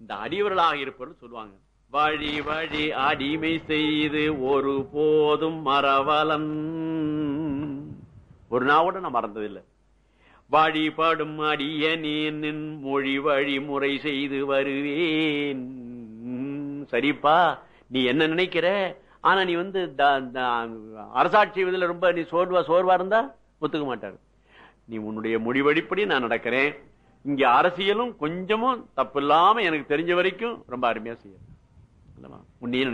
இந்த அடியவர்களாக இருப்பவர்கள் சொல்லுவாங்க. வழி வழி அடிமை செய்து ஒரு போதும் மறவலன் ஒரு நாள் கூட நான் மறந்ததில்லை. வழிபடும் அடியனேன் மொழி வழிமுறை செய்து வருவேன். சரிப்பா நீ என்ன நினைக்கிற? ஆனா நீ வந்து த- அரசாட்சி இதுல ரொம்ப நீ சோர்வா சோர்வா இருந்தா ஒத்துக்க மாட்டாரு. நீ உன்னுடைய முடிவடிப்படி நான் நடக்கிறேன். இங்க அரசியலும் கொஞ்சமும் தப்பில்லாம எனக்கு தெரிஞ்ச வரைக்கும் ரொம்ப அருமையா செய்யறேன் உன்னையே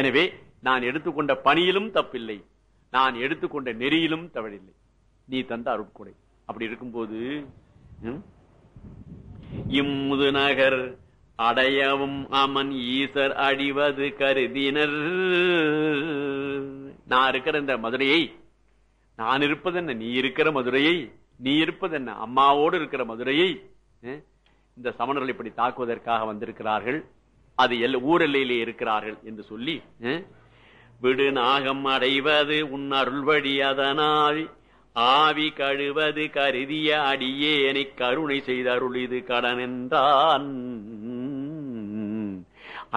எனவே நான் எடுத்துக்கொண்ட பணியிலும் தப்பில்லை. நான் எடுத்துக்கொண்ட நெறியிலும் தவறில்லை. நீ தந்த அருட்கொடை. அப்படி இருக்கும்போது இம்முது நகர் அடையவும் அமன் ஈசர் அடிவது கருதினர். நான் இருக்கிற இந்த மதுரையை நான் இருப்பது என்ன நீ இருக்கிற மதுரையை நீ இருப்பது என்ன? அம்மாவோடு இருக்கிற மதுரையை இந்த சமணர்கள் இப்படி தாக்குவதற்காக வந்திருக்கிறார்கள். அது எல் ஊர் எல்லையிலே இருக்கிறார்கள் என்று சொல்லி விடு நாகம் அடைவது உன் அருள்வழி அதனால். ஆவி கழுவது கருதிய அடியேனை கருணை செய்த அருள் இது கடன் என்றான்.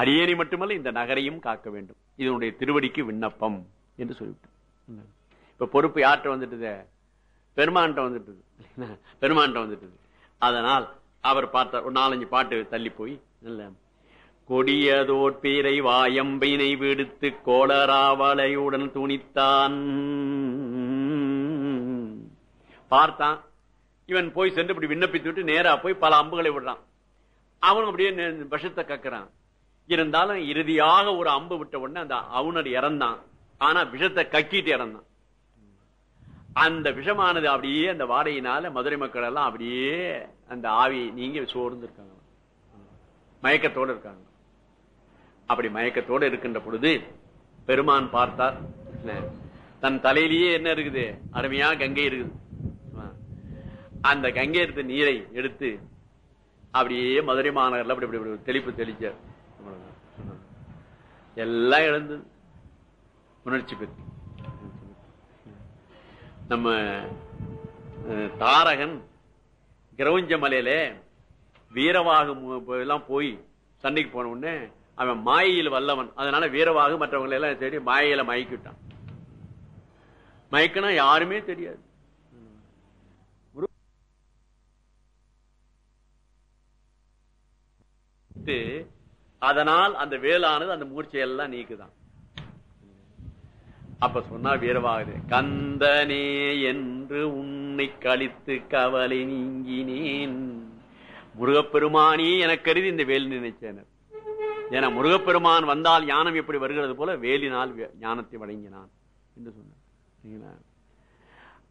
அடியேனை மட்டுமல்ல இந்த நகரையும் காக்க வேண்டும். இதனுடைய திருவடிக்கு விண்ணப்பம் என்று சொல்லிவிட்டு இப்ப பொறுப்பு யார்கிட்ட வந்துட்டு பெருமான்கிட்ட வந்துட்டது பெருமான்கிட்ட வந்துட்டது அதனால் அவர் பார்த்தார் ஒரு நாலஞ்சு பாட்டு தள்ளி போய் நல்ல கொடியதோட்பீரை வாயம்பினை விடுத்து கோளராவளையுடன் துணித்தான். பார்த்தான். இவன் போய் சென்று இப்படி விண்ணப்பித்து விட்டு நேரா போய் பல அம்புகளை விடுறான். அவன் அப்படியே நெ- விஷத்தை கக்குறான். இருந்தாலும் இறுதியாக ஒரு அம்பு விட்ட உடனே அந்த அவுணர் இறந்தான். ஆனா விஷத்தை கக்கிட்டு இறந்தான். அந்த விஷமானது அப்படியே அந்த வாடையினால மதுரை மக்கள் எல்லாம் அப்படியே அந்த ஆவி நீங்க சோர்ந்து இருக்காங்க. மயக்கத்தோடு இருக்காங்க. அப்படி மயக்கத்தோடு இருக்கின்ற பொழுது பெருமான் பார்த்தார். தன் தலையிலேயே என்ன இருக்குது? அருமையா கங்கை இருக்குது. அந்த கங்கை எடுத்த நீரை எடுத்து அப்படியே மதுரை மாநகர்ல அப்படி இப்படி தெளிப்பு தெளிச்சார் எல்லாம் எழுந்து உணர்ச்சி பெற்று நம்ம தாரகன் கிரவஞ்ச மலையில வீரவாகு எல்லாம் போய் சண்டைக்கு போன உடனே அவன் மாயையில் வல்லவன். அதனால வீரவாகு மற்றவங்களை எல்லாம் தேடி மாயையில மயக்கிட்டான். மயக்கனா யாருமே தெரியாது. அதனால் அந்த வேலானது அந்த மூர்ச்சையெல்லாம் நீக்குதான். அப்ப சொன்னா வீரவாகுது கந்தனே என்று உன்னை கழித்து கவலை நீங்கினேன். முருகப்பெருமானே எனக்கு கருதி இந்த வேல் நினைச்சேனர் ஏன்னா முருகப்பெருமான் வந்தால் ஞானம் எப்படி வருகிறது போல வேலினால் ஞானத்தை வழங்கினான் என்று சொன்னார்.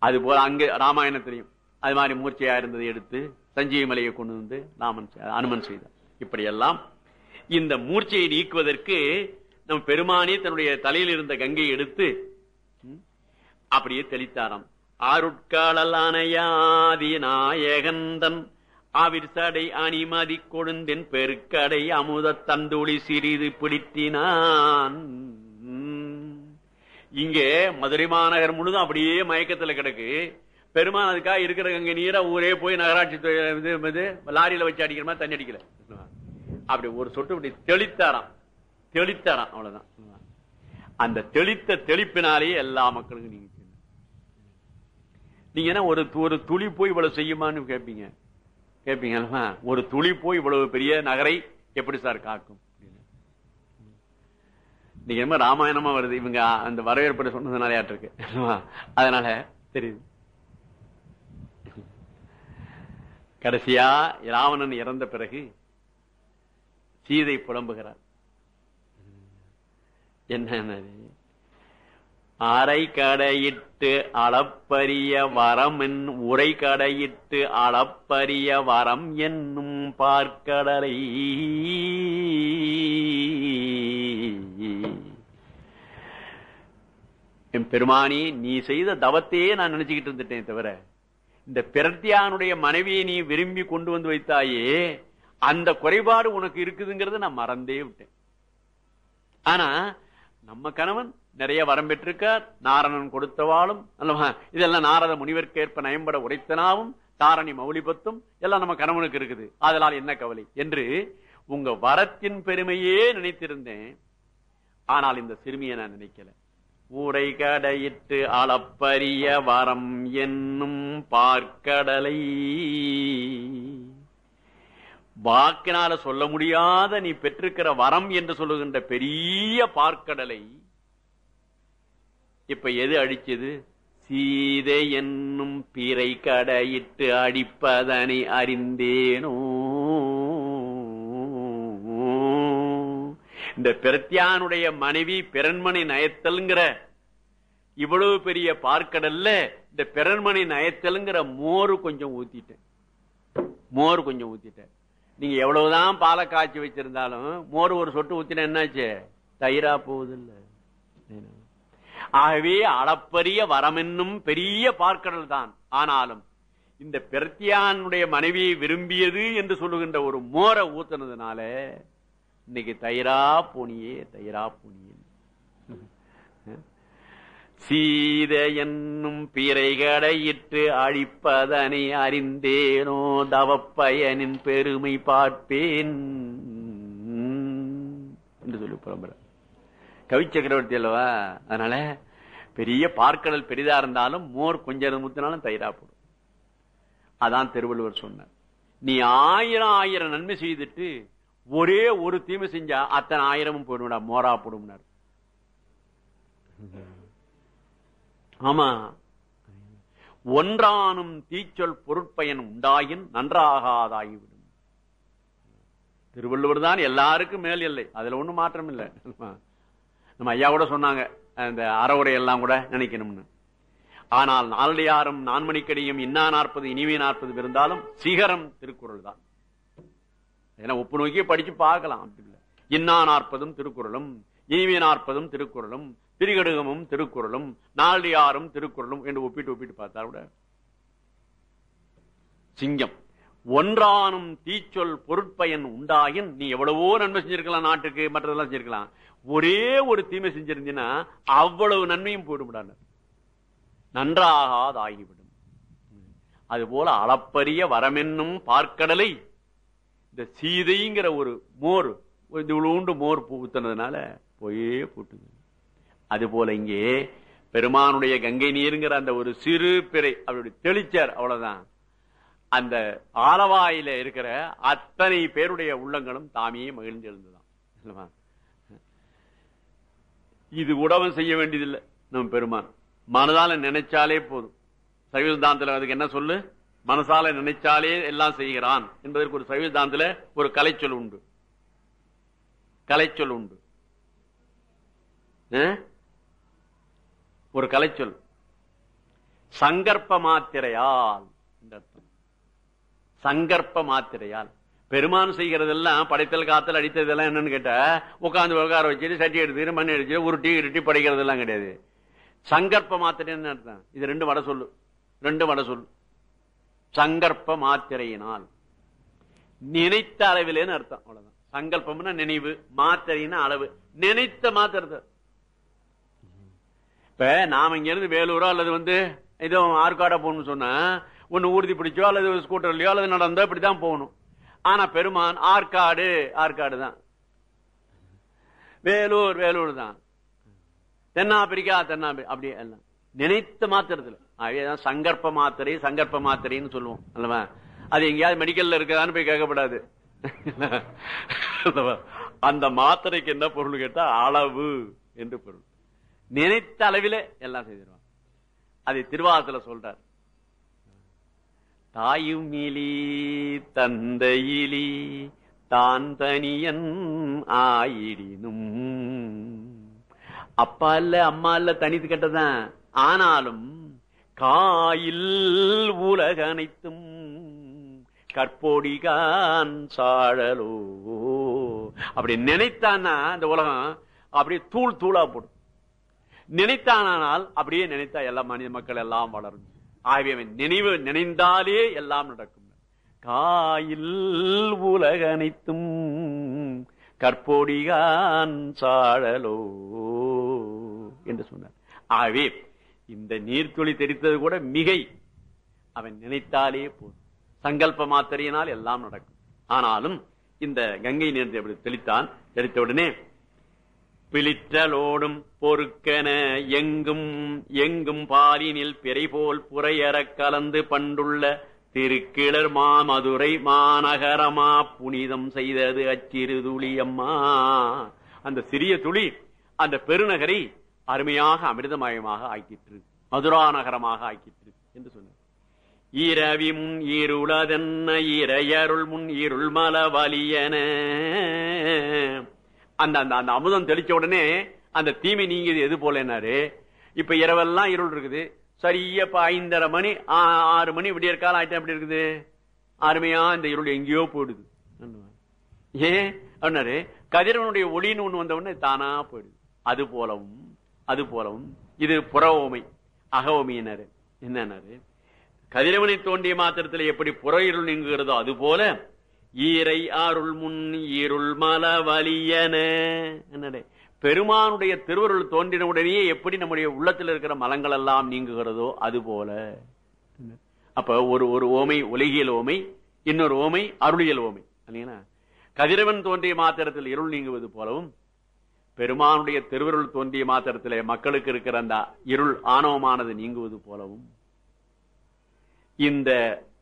அது போல அங்க ராமாயணத்திலையும் அது மாதிரி மூர்ச்சையா இருந்ததை எடுத்து சஞ்சீவி மலையை கொண்டு வந்து ராமன் அனுமன் செய்தார். இப்படியெல்லாம் இந்த மூர்ச்சையை நீக்குவதற்கு நம் பெருமானே தன்னுடைய தலையில் இருந்த கங்கையை எடுத்து அப்படியே தெளித்தாராம். ஆருட்காளல் அணையாதி நாயகந்தன் ஆவிர்சடை அணிமதி கொழுந்தின் பெருக்கடை அமுத தந்துளி சிறிது பிடித்தினான். இங்கே மதுரை மாநகர் முழுதும் அப்படியே மயக்கத்துல கிடக்கு. பெருமான் அதுக்காக இருக்கிற கங்கை நீரா ஊரே போய் நகராட்சி இது லாரியில வச்சு அடிக்கிற மாதிரி தண்ணி அடிக்கல. அப்படி ஒரு சொட்டு இப்படி தெளித்தாராம். தெளித்தாராம் அவ்வளவுதான். அந்த தெளித்த தெளிப்பினாலேயே எல்லா மக்களுக்கும் நீங்க நீங்க என்ன ஒரு ஒரு துளி போய் இவ்வளவு செய்யுமான்னு கேட்பீங்க கேட்பீங்க ஒரு துளி போய் இவ்வளவு பெரிய நகரை எப்படி சார் காக்கும்? நீங்க என்ன ராமாயணமா வருது? இவங்க அந்த வரவேற்பு சொன்னதுனால இருக்கு. அதனால தெரியுது. கடைசியா ராவணன் இறந்த பிறகு சீதை புலம்புகிறார். என்ன அரை கடையிட்டு அளப்பரிய வரம் என் உரை கடையிட்டு அளப்பரிய வரம் என்னும் பார்க்கடலை. என் பெருமானி நீ செய்த தவத்தையே நான் நினைச்சுக்கிட்டு இருந்துட்டேன் தவிர இந்த பிரத்யானுடைய மனைவியை நீ விரும்பி கொண்டு வந்து வைத்தாயே அந்த குறைபாடு உனக்கு இருக்குதுங்கிறத நான் மறந்தே விட்டேன். ஆனா நம்ம கணவன் நிறைய வரம் பெற்றிருக்கார் நாரணன் கொடுத்தவாளும் அல்லவா? இதெல்லாம் நாரத முனிவர்க்கேற்ப நயம்பட உரைத்தனாவும் தாரணி மௌலிபத்தும் எல்லாம் நம்ம கணவனுக்கு இருக்குது. அதனால் என்ன கவலை? என்று உங்க வரத்தின் பெருமையே நினைத்திருந்தேன். ஆனால் இந்த சிறுமியை நான் நினைக்கல. ஊரை கடையிட்டு அளப்பரிய வரம் என்னும் பார்க்கடலை வாக்கினால சொல்ல முடியாத நீ பெற்றிருக்கிற வரம் என்று சொல்லுகின்ற பெரிய பார்க்கடலை இப்ப எது அடிச்சது சீதை என்னும் பிறை கடையிட்டு அடிப்பதனை அறிந்தேனோ. இந்த பிரத்யானுடைய மனைவி பிறன்மணி நயத்தல்ங்கிற இவ்வளவு பெரிய பார்க்கடல்ல இந்த பிறன்மணி நயத்தல்ங்கிற மோர் கொஞ்சம் ஊத்திட்டேன். மோர் கொஞ்சம் ஊத்திட்டேன். நீங்க எவ்வளவுதான் பாலை காய்ச்சி வச்சிருந்தாலும் மோர் ஒரு சொட்டு ஊத்தின என்னாச்சு? தயிரா போகுது இல்ல ஆகவே அளப்பரிய வரமென்னும் பெரிய பார்க்கடல் தான். ஆனாலும் இந்த பெருத்தியானுடைய மனைவியை விரும்பியது என்று சொல்லுகின்ற ஒரு மோரை ஊத்தினதுனால இன்னைக்கு தயிரா போனியே தயிரா போனியே. சீத என்னும் பிறைகடையிட்டு அழிப்பதனை அறிந்தேனோ தவப்பயனின் பெருமை பார்ப்பேன். என்று சொல்லி புலம்புற. கவி சக்கரவர்த்தி அல்லவா? அதனால பெரிய பார்க்கடல் பெரிதா இருந்தாலும் மோர் கொஞ்சம் முத்தினாலும் தயிரா போடும். அதான் திருவள்ளுவர் சொன்னார். நீ ஆயிரம் ஆயிரம் நன்மை செய்துட்டு ஒரே ஒரு தீமை செஞ்சா அத்தனை ஆயிரமும் போயிடும்டா மோரா போடும்னார். ஆமா. ஒன்றானும் தீச்சொல் பொருட்பயன் உண்டாயின் நன்றாகாதாகிவிடும் திருவள்ளுவர் தான் எல்லாருக்கும் மேல் இல்லை அதுல ஒண்ணும் மாற்றம் இல்லை. நம்ம ஐயா கூட சொன்னாங்க அந்த அறவுரை எல்லாம் கூட நினைக்கணும்னு. ஆனால் நாலடியாரும் நான்மணிக்கடியும் இன்னா நாற்பது இனிமே நாற்பது இருந்தாலும் சிகரம் திருக்குறள் தான் ஏன்னா ஒப்பு நோக்கி படிச்சு பார்க்கலாம். அப்படி இல்லை இன்னா நாற்பதும் திருக்குறளும் இனிமே நாற்பதும் திருக்குறளும் திரிகடுகமும் திருக்குறளும் நாளியாரும் திருக்குறளும் என்று ஒப்பிட்டு ஒப்பிட்டு பார்த்தா கூட சிங்கம் ஒன்றானும் தீச்சொல் பொருட்பயன் உண்டாயின் நீ எவ்வளவோ நன்மை செஞ்சிருக்கலாம் நாட்டுக்கு மற்றதெல்லாம் செஞ்சிருக்கலாம். ஒரே ஒரு தீமை செஞ்சிருந்தீங்கன்னா அவ்வளவு நன்மையும் போயிடும்டான நன்றாகாதாகிவிடும் ஆகிவிடும். அதுபோல அளப்பரிய வரமென்னும் பார்க்கடலை இந்த சீதைங்கிற ஒரு மோர் இவ்வளோண்டு மோர் ஊத்துனதுனால போயே போட்டுங்க அது போல இங்கே பெருமானுடைய கங்கை நீருங்கிற அந்த ஒரு சிறு பிறை அவருடைய தெளிச்சார் அவ்வளவுதான். அந்த ஆலவாயில இருக்கிற அத்தனை பேருடைய உள்ளங்களும் தாமே மகிழ்ந்து எழுந்துதான். இது உடவம் செய்ய வேண்டியதில்லை நம்ம பெருமான். மனதால நினைச்சாலே போதும். சைவசித்தாந்தத்தில் அதுக்கு என்ன சொல்லு? மனசால நினைச்சாலே எல்லாம் செய்கிறான் என்பதற்கு ஒரு சைவசித்தாந்தத்துல ஒரு கலைச்சொல் உண்டு. கலைச்சொல் உண்டு. ஒரு கலைச்சொல் சங்கற்ப மாத்திரையால் சங்கற்ப மாத்திரையால் பெருமான் செய்கிறதெல்லாம் படைத்தல் காத்தல் அடித்ததெல்லாம் என்னன்னு கேட்டா உட்காந்து உட்கார வச்சுட்டு சட்டி எடுத்துட்டு மண் அடிச்சுட்டு உருட்டி இருட்டி படைக்கிறதெல்லாம் கிடையாது. சங்கற்ப மாத்திரைன்னு அர்த்தம்? இது ரெண்டு வட சொல்லு. ரெண்டு வட சொல்லு. சங்கற்ப மாத்திரையினால் நினைத்த அளவிலேன்னு அர்த்தம். அவ்வளவுதான். சங்கல்பம்னா நினைவு மாத்திரைன்னா அளவு. நினைத்த மாத்திரத்தை இப்ப நாம இங்க இருந்து வேலூரோ அல்லது வந்து ஏதோ ஆற்காடா போகணும்னு சொன்னா ஒன்னு ஊர்தி பிடிச்சோ அல்லது ஸ்கூட்டர்லயோ அல்லது நடந்தோ இப்படிதான் போகணும். ஆனா பெருமான் ஆற்காடு ஆற்காடு தான். வேலூர் வேலூர் தான். தென்னாப்பிரிக்கா தென்னாப்பிரிக்கா அப்படி எல்லாம். நினைத்த மாத்திரத்துல. அதேதான் சங்கற்ப மாத்திரை சங்கற்ப மாத்திரைன்னு சொல்லுவோம் அல்லவா? அது எங்கேயாவது மெடிக்கல்ல இருக்கதான்னு போய் கேட்கப்படாது. அந்த மாத்திரைக்கு என்ன பொருள் கேட்டா அளவு என்று பொருள். நினைத்த அளவில எல்லாம் செய்திருவான். அதை திருவாசல சொல்றார். தாயும் இலி தந்தையிலி தான் தனியன் ஆயிடினும். அப்பா இல்ல அம்மா இல்ல தனித்து கட்டதான் ஆனாலும் காயில் உலக அனைத்தும் கற்போடிகான் சாழலோ. அப்படி நினைத்தான்னா இந்த உலகம் அப்படியே தூள் தூளா போடும். நினைத்தானால் அப்படியே நினைத்தா எல்லா மனித மக்கள் எல்லாம் வளரும். ஆகவே அவன் நினைவு நினைந்தாலே எல்லாம் நடக்கும். காயில் உலக அனைத்தும் கற்போடிகான் சாழலோ என்று சொன்னார். ஆகவே இந்த நீர்த்துளி தெரித்தது கூட மிகை. அவன் நினைத்தாலே போதும். சங்கல்ப மாத்திரையினால் எல்லாம் நடக்கும். ஆனாலும் இந்த கங்கை நீர் எப்படி தெளித்தான் தெளித்த பிழித்தலோடும் பொறுக்கென பொறுக்கன எங்கும் எங்கும் பாலினில் பிறைபோல் புறையறக் கலந்து பண்டுள்ள திருக்கிளர் மாமதுரை மாநகரமா புனிதம் செய்தது அச்சிறு துளி அம்மா அந்த சிறிய துளி அந்த பெருநகரை அருமையாக அமிர்தமயமாக ஆக்கிற்று மதுரா நகரமாக ஆக்கிற்று என்று சொன்னார். இரவி முன் இருளதென்ன இரையருள் முன் இருள் மலவலியன அந்த அந்த அந்த அமுதம் தெளிச்ச உடனே அந்த தீமை நீங்க எது போலனாரு இப்ப இரவெல்லாம் இருள் இருக்குது. சரியா இப்ப ஐந்தரை மணி ஆ- ஆறு மணி இப்படி காலம் ஆயிட்டா எப்படி இருக்குது? அருமையா இந்த இருள் எங்கேயோ போயிடுது. ஏன்? அப்படின்னாரு கதிரவனுடைய ஒளின்னு ஒண்ணு வந்த உடனே தானா போயிடுது. அது போலவும் அது போலவும் இது புற ஓமை அக என்னன்னாரு கதிரவனை தோண்டிய மாத்திரத்தில் எப்படி புற இருள் நீங்குகிறதோ அது போல ஈரை ஆருள் முன் இருள் மல வலியன பெருமானுடைய திருவருள் தோன்றின உடனேயே எப்படி நம்முடைய உள்ளத்தில் இருக்கிற மலங்கள் எல்லாம் நீங்குகிறதோ அது போல அப்ப ஒரு ஒரு ஓமை உலகியல் ஓமை இன்னொரு ஓமை அருளியல் ஓமை. இல்லைங்களா? கதிரவன் தோன்றிய மாத்திரத்தில் இருள் நீங்குவது போலவும் பெருமானுடைய திருவருள் தோன்றிய மாத்திரத்திலே மக்களுக்கு இருக்கிற அந்த இருள் ஆணவமானது நீங்குவது போலவும் இந்த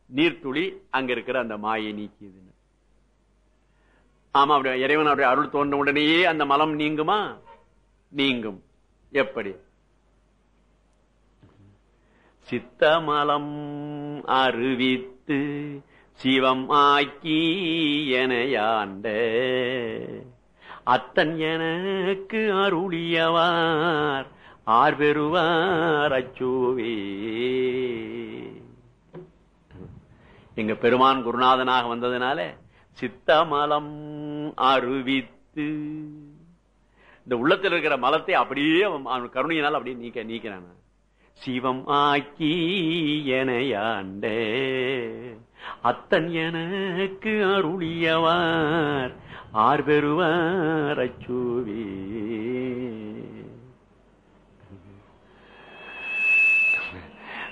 நீர்த்துளி அங்க இருக்கிற அந்த மாயை நீக்கியது. ஆமா அப்படி இறைவனுடைய அருள் தோன்ற உடனேயே அந்த மலம் நீங்குமா? நீங்கும். எப்படி? சித்தமலம் அறிவித்து சிவம் ஆக்கி எனையாண்ட அத்தன் எனக்கு அருளியவார் ஆர் பெறுவார் அச்சூவே. எங்க பெருமான் குருநாதனாக வந்ததுனால சித்தமலம் அறிவித்து இந்த உள்ளத்தில் இருக்கிற மலத்தை அப்படியே அவன் கருணையினால் அப்படியே நீக்க நீக்கிறான் சிவம் ஆக்கி எனையாண்டே. அத்தன் எனக்கு அருளியவார். ஆர் பெறுவார் அச்சூவி.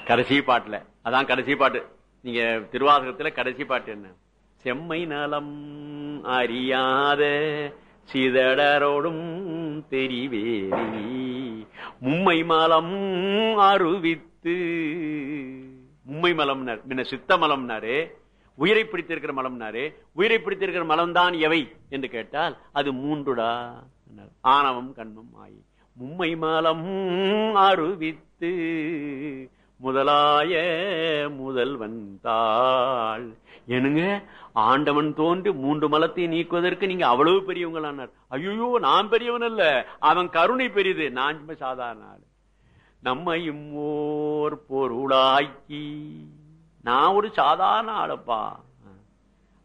கடைசி பாட்டுல. அதான் கடைசி பாட்டு. நீங்க திருவாசகத்துல கடைசி பாட்டு என்ன? செம்மை நலம். அறியாத சிதடரோடும் தெரிவேரி மும்மை மலம் அருவித்து. மும்மை மலம்னார் முன்ன சித்த மலம்னாரு உயிரை பிடித்திருக்கிற மலம்னாரு உயிரை பிடித்திருக்கிற மலம் தான் எவை என்று கேட்டால் அது மூன்றுடா ஆணவம் கண்மம் ஆயி மும்மை மலம் அருவித்து. முதலாய முதல்வன் தாள். என்னங்க? ஆண்டவன் தோன்றி மூன்று மலத்தை நீக்குவதற்கு நீங்க அவ்வளவு பெரியவங்களானார். ஐயோ நான் பெரியவன் அல்ல. அவன் கருணை பெரியது. நான் சும்மா சாதாரண ஆள். நம்மையும் ஓர் பொருளாக்கி. நான் ஒரு சாதாரண ஆளப்பா.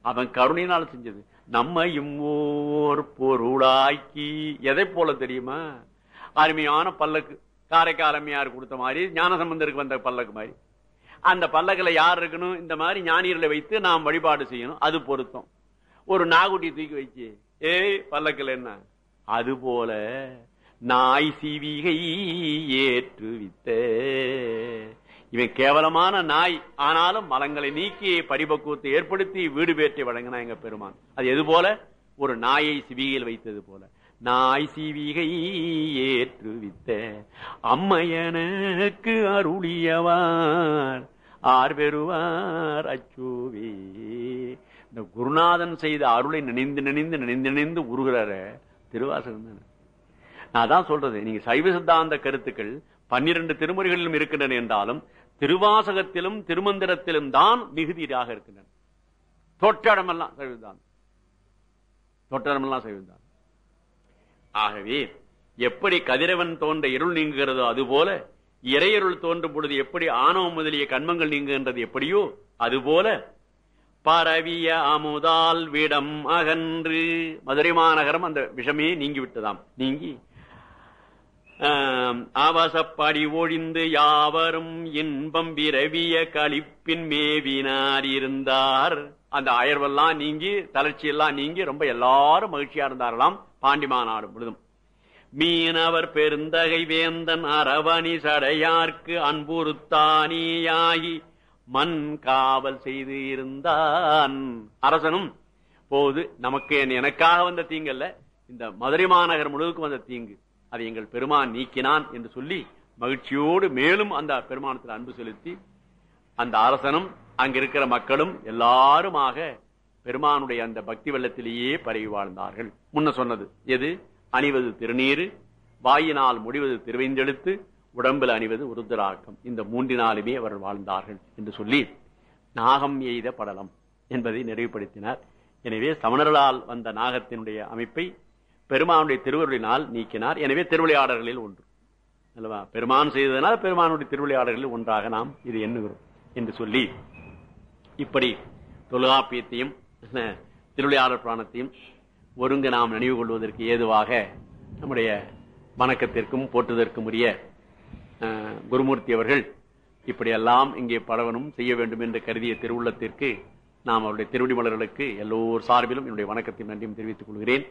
அவன் கருணையினால செஞ்சது. நம்மையும் ஓர் பொருளாக்கி. எதை போல தெரியுமா? அருமையான பல்லக்கு. காரைக்கால் அம்மையார் கொடுத்த மாதிரி ஞானசம்பந்தருக்கு வந்த பல்லக்கு மாதிரி. அந்த பல்லக்கில் யார் இருக்கணும்? இந்த மாதிரி ஞானியர்களை வைத்து நாம் வழிபாடு செய்யணும். அது பொருத்தம். ஒரு நாகுட்டி தூக்கி வச்சு ஏய் பல்லக்கில் என்ன? அது போல நாய் சிவிகை ஏற்றுவித்த. இவன் கேவலமான நாய். ஆனாலும் மலங்களை நீக்கி பரிபக்குவத்தை ஏற்படுத்தி வீடு பேற்றி வழங்கினா எங்க பெருமான். அது எது போல? ஒரு நாயை சிவிகையில் வைத்தது போல. நாய் சிவிகை ஏற்றுவித்த அம்மையனுக்கு அருளியவார். ஆர் பெறுவார் அச்சோவே. இந்த குருநாதன் செய்த அருளை நினைந்து நினைந்து நினைந்து நினைந்து உருகிறாரு திருவாசகம் நான் தான் சொல்றது நீங்க சைவ சித்தாந்த கருத்துக்கள் பன்னிரண்டு திருமுறைகளிலும் இருக்கின்றன என்றாலும் திருவாசகத்திலும் திருமந்திரத்திலும் தான் மிகுதியாக இருக்கின்றன. தொட்டடமெல்லாம் சைவதான் தொட்டடமெல்லாம் சைவதான் ஆகவே எப்படி கதிரவன் தோன்ற இருள் நீங்குகிறதோ அதுபோல இறையருள் தோன்றும் பொழுது எப்படி ஆணவம் முதலிய கண்மங்கள் நீங்குகின்றது எப்படியோ அதுபோல பரவிய அமுதால் விடம் அகன்று. மதுரை மாநகரம் அந்த விஷமே நீங்கி விட்டதாம் நீங்கி ஆம், அவசப்படி ஒழிந்து யாவரும் இன்பம் விரவிய கழிப்பின் மேவினார் இருந்தார். அந்த அயர்வெல்லாம் நீங்கி தளர்ச்சி எல்லாம் நீங்கி ரொம்ப எல்லாரும் மகிழ்ச்சியா இருந்தாரலாம் பாண்டி மாநாடு முழுதும். மீனவர் பெருந்தகை வேந்தன் அரவணி சடையார்க்கு அன்புறுத்தானியாகி மண் காவல் செய்து இருந்தான். அரசனும் போது நமக்கு என்- எனக்காக வந்த தீங்கல்ல இந்த மதுரை மாநகர் முழுவதுக்கு வந்த தீங்கு. அதை எங்கள் பெருமான் நீக்கினான் என்று சொல்லி மகிழ்ச்சியோடு மேலும் அந்த பெருமானத்தில் அன்பு செலுத்தி அந்த அரசனும் அங்க இருக்கிற மக்களும் எல்லாருமாக பெருமானுடைய அந்த பக்தி வெள்ளத்திலேயே பரவி வாழ்ந்தார்கள். முன்ன சொன்னது எது? அணிவது திருநீரு வாயினால் முடிவது திருவைந்தெழுத்து உடம்பில் அணிவது உருதராக்கம் இந்த மூன்றினாலுமே அவர் வாழ்ந்தார்கள் என்று சொல்லி நாகம் எய்த படலம் என்பதை நிறைவுபடுத்தினார். எனவே சமணர்களால் வந்த நாகத்தினுடைய அமைப்பை பெருமானுடைய திருவருளினால் நீக்கினார். எனவே திருவிளையாடல்களில் ஒன்று. அல்லவா? பெருமான் செய்ததனால் பெருமானுடைய திருவிளையாடல்களில் ஒன்றாக நாம் இது எண்ணுகிறோம் என்று சொல்லி இப்படி தொல்காப்பியத்தையும் திருவிளையாளர் திருவிளையாடல் புராணத்தையும் ஒருங்கு நாம் நினைவு கொள்வதற்கு ஏதுவாக நம்முடைய வணக்கத்திற்கும் போற்றுவதற்கும் உரிய குருமூர்த்தி அவர்கள் இப்படியெல்லாம் இங்கே பலவனும் செய்ய வேண்டும் என்று கருதிய திருவுள்ளத்திற்கு நாம் அவருடைய திருவடி மலர்களுக்கு எல்லோர் சார்பிலும் என்னுடைய வணக்கத்தையும் நன்றியும் தெரிவித்துக் கொள்கிறேன்.